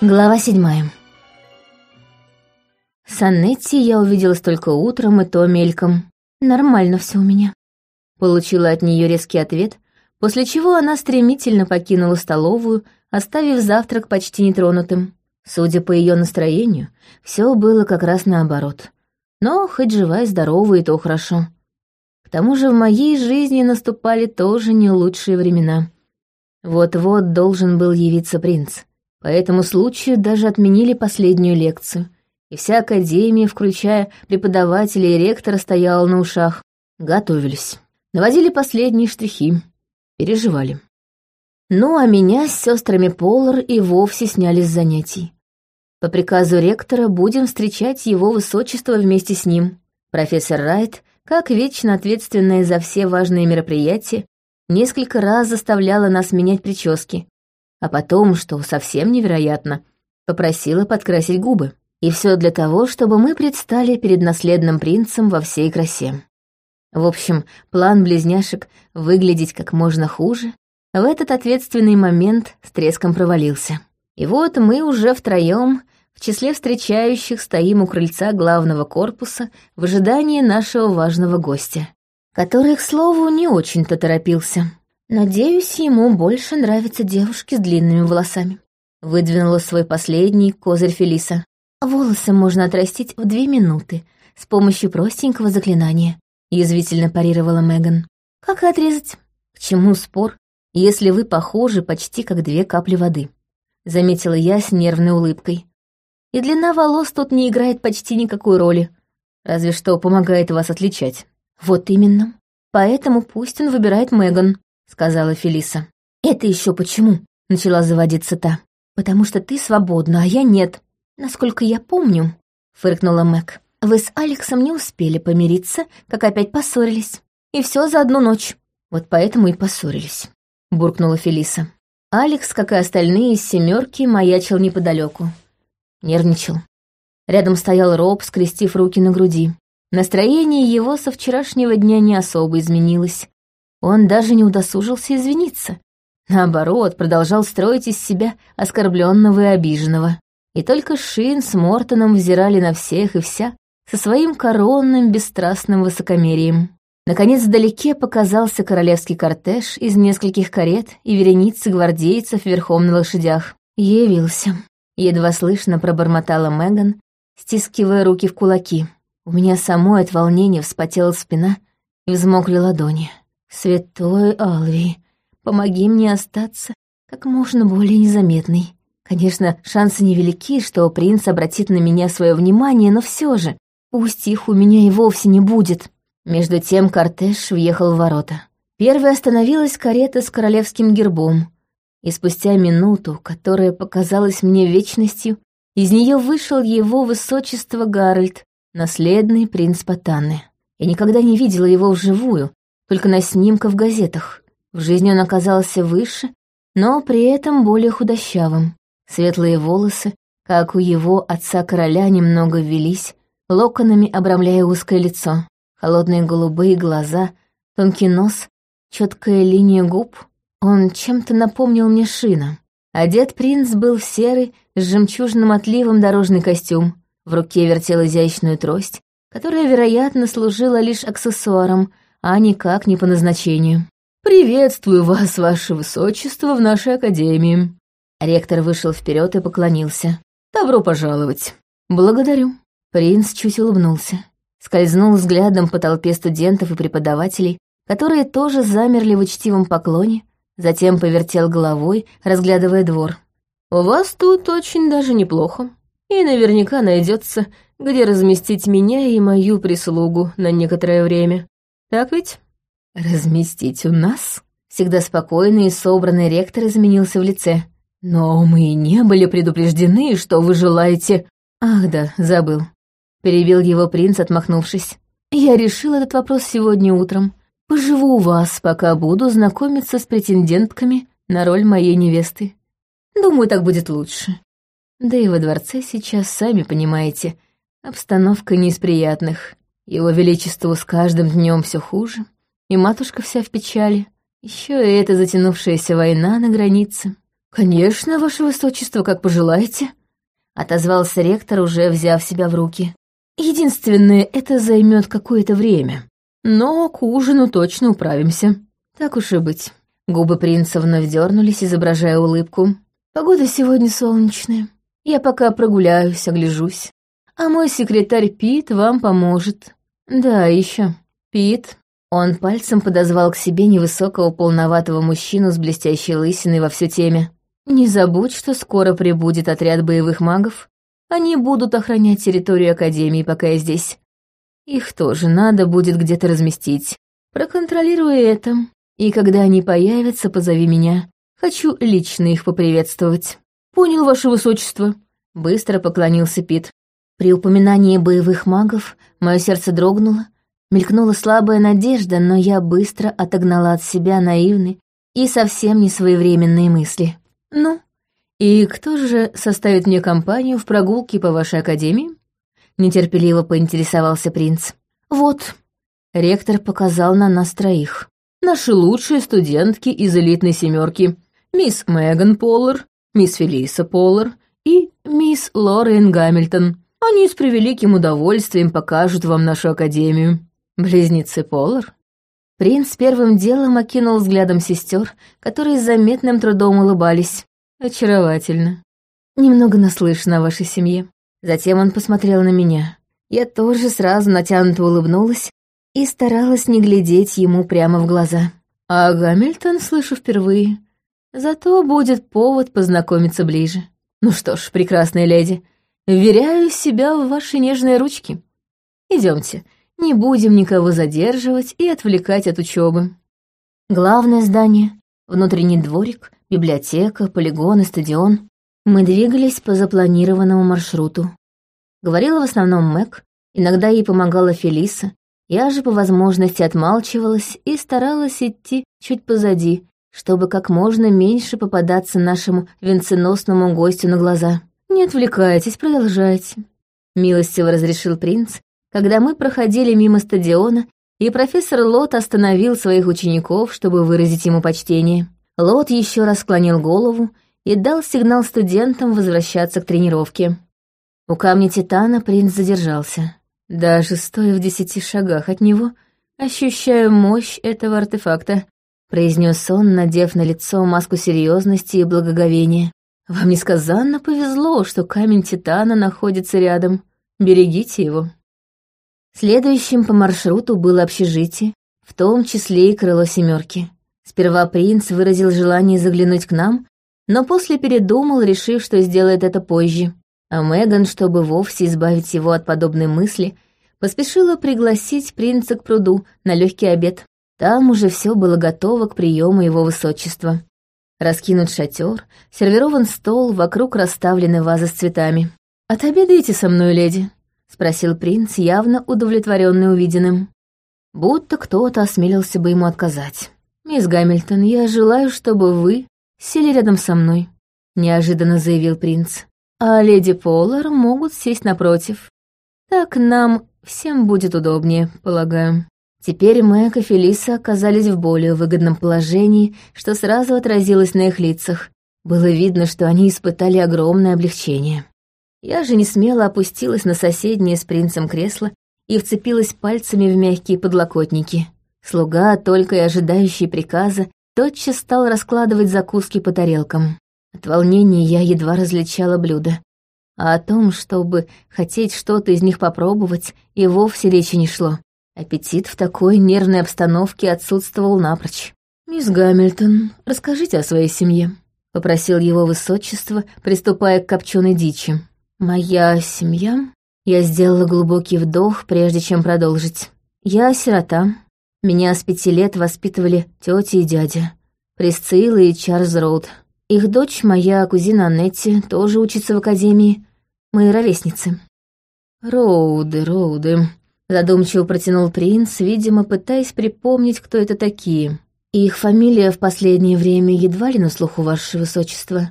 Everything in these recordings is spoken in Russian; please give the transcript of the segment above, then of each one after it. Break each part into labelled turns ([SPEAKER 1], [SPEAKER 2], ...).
[SPEAKER 1] Глава седьмая. Санетти я увиделась только утром и то мельком. Нормально все у меня. Получила от нее резкий ответ, после чего она стремительно покинула столовую, оставив завтрак почти нетронутым. Судя по ее настроению, все было как раз наоборот. Но хоть жива и здорова, и то хорошо. К тому же в моей жизни наступали тоже не лучшие времена. Вот-вот должен был явиться принц. По этому случаю даже отменили последнюю лекцию, и вся академия, включая преподавателей и ректора, стояла на ушах. Готовились. Наводили последние штрихи. Переживали. Ну, а меня с сестрами Полар и вовсе сняли с занятий. По приказу ректора будем встречать его высочество вместе с ним. Профессор Райт, как вечно ответственная за все важные мероприятия, несколько раз заставляла нас менять прически, а потом, что совсем невероятно, попросила подкрасить губы. И все для того, чтобы мы предстали перед наследным принцем во всей красе. В общем, план близняшек выглядеть как можно хуже в этот ответственный момент с треском провалился. И вот мы уже втроем в числе встречающих стоим у крыльца главного корпуса в ожидании нашего важного гостя, который, к слову, не очень-то торопился. Надеюсь, ему больше нравятся девушки с длинными волосами. Выдвинула свой последний козырь Фелиса. Волосы можно отрастить в две минуты с помощью простенького заклинания, язвительно парировала Меган. Как и отрезать? К чему спор, если вы похожи почти как две капли воды? Заметила я с нервной улыбкой и длина волос тут не играет почти никакой роли, разве что помогает вас отличать. Вот именно. Поэтому пусть он выбирает Меган, сказала Фелиса. Это еще почему? Начала заводиться та. Потому что ты свободна, а я нет. Насколько я помню, фыркнула Мэг. Вы с Алексом не успели помириться, как опять поссорились. И все за одну ночь. Вот поэтому и поссорились, буркнула Фелиса. Алекс, как и остальные из семерки, маячил неподалеку. Нервничал. Рядом стоял Роб, скрестив руки на груди. Настроение его со вчерашнего дня не особо изменилось. Он даже не удосужился извиниться. Наоборот, продолжал строить из себя оскорбленного и обиженного. И только Шин с Мортоном взирали на всех и вся со своим коронным бесстрастным высокомерием. Наконец, вдалеке показался королевский кортеж из нескольких карет и вереницы гвардейцев верхом на лошадях. Явился. Едва слышно пробормотала Меган, стискивая руки в кулаки. У меня самой от волнения вспотела спина и взмокли ладони. «Святой Алви, помоги мне остаться как можно более незаметной. Конечно, шансы невелики, что принц обратит на меня свое внимание, но все же, пусть их у меня и вовсе не будет». Между тем кортеж въехал в ворота. Первой остановилась карета с королевским гербом, и спустя минуту, которая показалась мне вечностью, из нее вышел его высочество Гарольд, наследный принц Патаны. Я никогда не видела его вживую, только на снимках в газетах. В жизни он оказался выше, но при этом более худощавым. Светлые волосы, как у его отца-короля, немного ввелись, локонами обрамляя узкое лицо. Холодные голубые глаза, тонкий нос, четкая линия губ — он чем-то напомнил мне Шина. Одет принц был в серый, с жемчужным отливом дорожный костюм. В руке вертел изящную трость, которая, вероятно, служила лишь аксессуаром, а никак не по назначению. «Приветствую вас, ваше высочество, в нашей академии». Ректор вышел вперед и поклонился. «Добро пожаловать». «Благодарю». Принц чуть улыбнулся. Скользнул взглядом по толпе студентов и преподавателей, которые тоже замерли в учтивом поклоне, Затем повертел головой, разглядывая двор. «У вас тут очень даже неплохо. И наверняка найдется, где разместить меня и мою прислугу на некоторое время. Так ведь?» «Разместить у нас?» Всегда спокойный и собранный ректор изменился в лице. «Но мы не были предупреждены, что вы желаете...» «Ах да, забыл». Перевел его принц, отмахнувшись. «Я решил этот вопрос сегодня утром. Поживу у вас, пока буду знакомиться с претендентками на роль моей невесты. Думаю, так будет лучше. Да и во дворце сейчас, сами понимаете, обстановка не из приятных. Его Величеству с каждым днем все хуже, и матушка вся в печали. Еще и эта затянувшаяся война на границе. «Конечно, ваше высочество, как пожелаете», — отозвался ректор, уже взяв себя в руки. «Единственное, это займет какое-то время. Но к ужину точно управимся. Так уж и быть». Губы принца вновь дернулись, изображая улыбку. «Погода сегодня солнечная. Я пока прогуляюсь, огляжусь. А мой секретарь Пит вам поможет. Да, еще. Пит». Он пальцем подозвал к себе невысокого полноватого мужчину с блестящей лысиной во всю теме. «Не забудь, что скоро прибудет отряд боевых магов. Они будут охранять территорию Академии, пока я здесь. Их тоже надо будет где-то разместить. Проконтролируй это. И когда они появятся, позови меня. Хочу лично их поприветствовать. Понял, ваше высочество. Быстро поклонился Пит. При упоминании боевых магов мое сердце дрогнуло, мелькнула слабая надежда, но я быстро отогнала от себя наивные и совсем не своевременные мысли. Ну, и кто же составит мне компанию в прогулке по вашей академии? Нетерпеливо поинтересовался принц. Вот, ректор показал на нас троих. Наши лучшие студентки из элитной семерки. Мисс Меган Поллар, мисс Фелиса Поллар и мисс Лорен Гамильтон. Они с превеликим удовольствием покажут вам нашу академию. Близнецы Поллар. Принц первым делом окинул взглядом сестер, которые с заметным трудом улыбались. Очаровательно. Немного наслышно о вашей семье. Затем он посмотрел на меня. Я тоже сразу натянуто улыбнулась и старалась не глядеть ему прямо в глаза. А Гамильтон слышу впервые. Зато будет повод познакомиться ближе. Ну что ж, прекрасная леди, вверяю себя в ваши нежные ручки. Идемте, не будем никого задерживать и отвлекать от учебы. Главное здание, внутренний дворик, библиотека, полигон и стадион. Мы двигались по запланированному маршруту. Говорила в основном Мэг, иногда ей помогала Фелиса, я же по возможности отмалчивалась и старалась идти чуть позади, чтобы как можно меньше попадаться нашему венценосному гостю на глаза. «Не отвлекайтесь, продолжайте», — милостиво разрешил принц, когда мы проходили мимо стадиона, и профессор Лот остановил своих учеников, чтобы выразить ему почтение. Лот еще раз склонил голову и дал сигнал студентам возвращаться к тренировке. У камня Титана принц задержался. Даже стоя в десяти шагах от него, ощущаю мощь этого артефакта, произнес он, надев на лицо маску серьезности и благоговения. Вам несказанно повезло, что камень Титана находится рядом. Берегите его. Следующим по маршруту было общежитие, в том числе и крыло семерки. Сперва принц выразил желание заглянуть к нам, но после передумал, решив, что сделает это позже а Меган, чтобы вовсе избавить его от подобной мысли, поспешила пригласить принца к пруду на легкий обед. Там уже все было готово к приему его высочества. Раскинут шатер, сервирован стол, вокруг расставлены вазы с цветами. «Отобедайте со мной, леди», — спросил принц, явно удовлетворенный увиденным. Будто кто-то осмелился бы ему отказать. «Мисс Гамильтон, я желаю, чтобы вы сели рядом со мной», — неожиданно заявил принц а леди Полар могут сесть напротив. Так нам всем будет удобнее, полагаю. Теперь Мэг и Фелиса оказались в более выгодном положении, что сразу отразилось на их лицах. Было видно, что они испытали огромное облегчение. Я же не смело опустилась на соседнее с принцем кресло и вцепилась пальцами в мягкие подлокотники. Слуга, только и ожидающий приказа, тотчас стал раскладывать закуски по тарелкам. От волнения я едва различала блюда. А о том, чтобы хотеть что-то из них попробовать, и вовсе речи не шло. Аппетит в такой нервной обстановке отсутствовал напрочь. «Мисс Гамильтон, расскажите о своей семье», — попросил его высочество, приступая к копченой дичи. «Моя семья...» Я сделала глубокий вдох, прежде чем продолжить. «Я сирота. Меня с пяти лет воспитывали тетя и дядя. Присцилла и Чарльз Роуд. Их дочь, моя кузина Аннетти, тоже учится в академии. Мы ровесницы. Роуды, Роуды, задумчиво протянул принц, видимо, пытаясь припомнить, кто это такие. Их фамилия в последнее время едва ли на слуху, ваше высочество.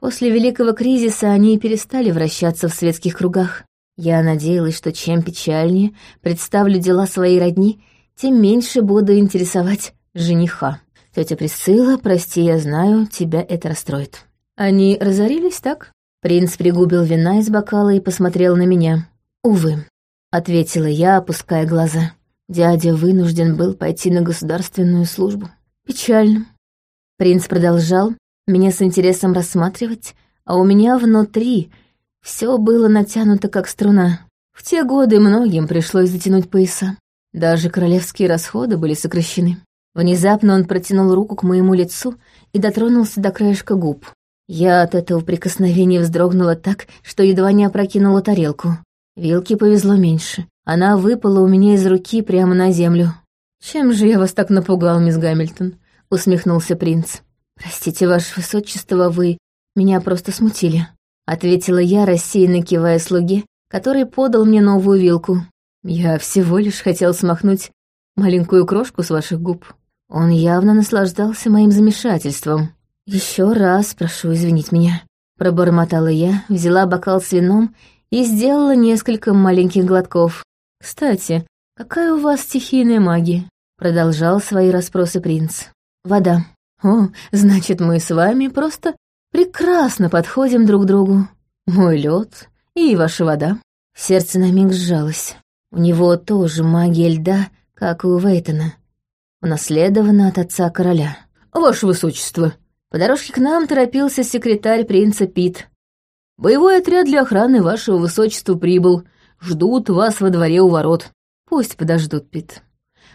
[SPEAKER 1] После Великого кризиса они перестали вращаться в светских кругах. Я надеялась, что чем печальнее представлю дела своей родни, тем меньше буду интересовать жениха. Тетя Присцилла, прости, я знаю, тебя это расстроит». Они разорились, так? Принц пригубил вина из бокала и посмотрел на меня. «Увы», — ответила я, опуская глаза. Дядя вынужден был пойти на государственную службу. Печально. Принц продолжал меня с интересом рассматривать, а у меня внутри все было натянуто как струна. В те годы многим пришлось затянуть пояса. Даже королевские расходы были сокращены. Внезапно он протянул руку к моему лицу и дотронулся до краешка губ. Я от этого прикосновения вздрогнула так, что едва не опрокинула тарелку. Вилке повезло меньше. Она выпала у меня из руки прямо на землю. «Чем же я вас так напугал, мисс Гамильтон?» — усмехнулся принц. «Простите, ваше высочество, вы меня просто смутили», — ответила я, рассеянно кивая слуге, который подал мне новую вилку. «Я всего лишь хотел смахнуть маленькую крошку с ваших губ». Он явно наслаждался моим замешательством. Еще раз прошу извинить меня», — пробормотала я, взяла бокал с вином и сделала несколько маленьких глотков. «Кстати, какая у вас стихийная магия?» — продолжал свои расспросы принц. «Вода. О, значит, мы с вами просто прекрасно подходим друг к другу. Мой лед и ваша вода». Сердце на миг сжалось. У него тоже магия льда, как и у Вейтона. Унаследована от отца короля. «Ваше высочество!» По дорожке к нам торопился секретарь принца Пит. «Боевой отряд для охраны вашего высочества прибыл. Ждут вас во дворе у ворот. Пусть подождут, Пит.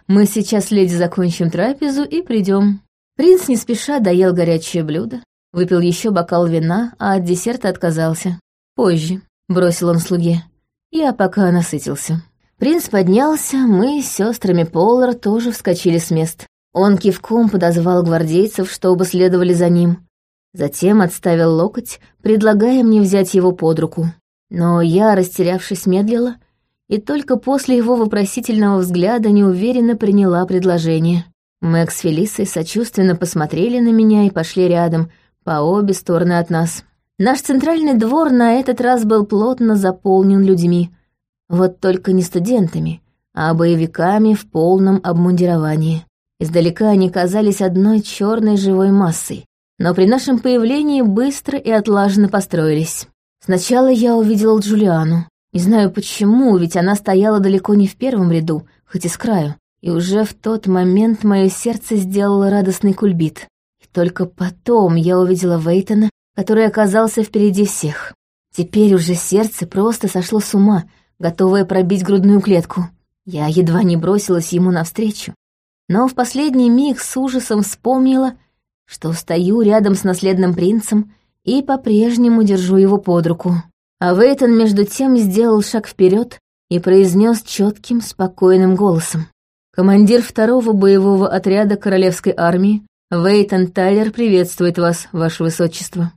[SPEAKER 1] Мы сейчас, леди, закончим трапезу и придем. Принц не спеша доел горячее блюдо, выпил еще бокал вина, а от десерта отказался. Позже, бросил он слуге. Я пока насытился. Принц поднялся, мы с сестрами Полар тоже вскочили с мест. Он кивком подозвал гвардейцев, чтобы следовали за ним. Затем отставил локоть, предлагая мне взять его под руку. Но я, растерявшись, медлила, и только после его вопросительного взгляда неуверенно приняла предложение. Мэкс с Фелисой сочувственно посмотрели на меня и пошли рядом, по обе стороны от нас. Наш центральный двор на этот раз был плотно заполнен людьми. Вот только не студентами, а боевиками в полном обмундировании. Издалека они казались одной черной живой массой, но при нашем появлении быстро и отлаженно построились. Сначала я увидела Джулиану. Не знаю почему, ведь она стояла далеко не в первом ряду, хоть и с краю. И уже в тот момент мое сердце сделало радостный кульбит. И только потом я увидела Вейтона, который оказался впереди всех. Теперь уже сердце просто сошло с ума, готовое пробить грудную клетку. Я едва не бросилась ему навстречу. Но в последний миг с ужасом вспомнила, что стою рядом с наследным принцем и по-прежнему держу его под руку. А Вейтон между тем сделал шаг вперед и произнес четким, спокойным голосом. «Командир второго боевого отряда Королевской армии Вейтон Тайлер приветствует вас, ваше высочество».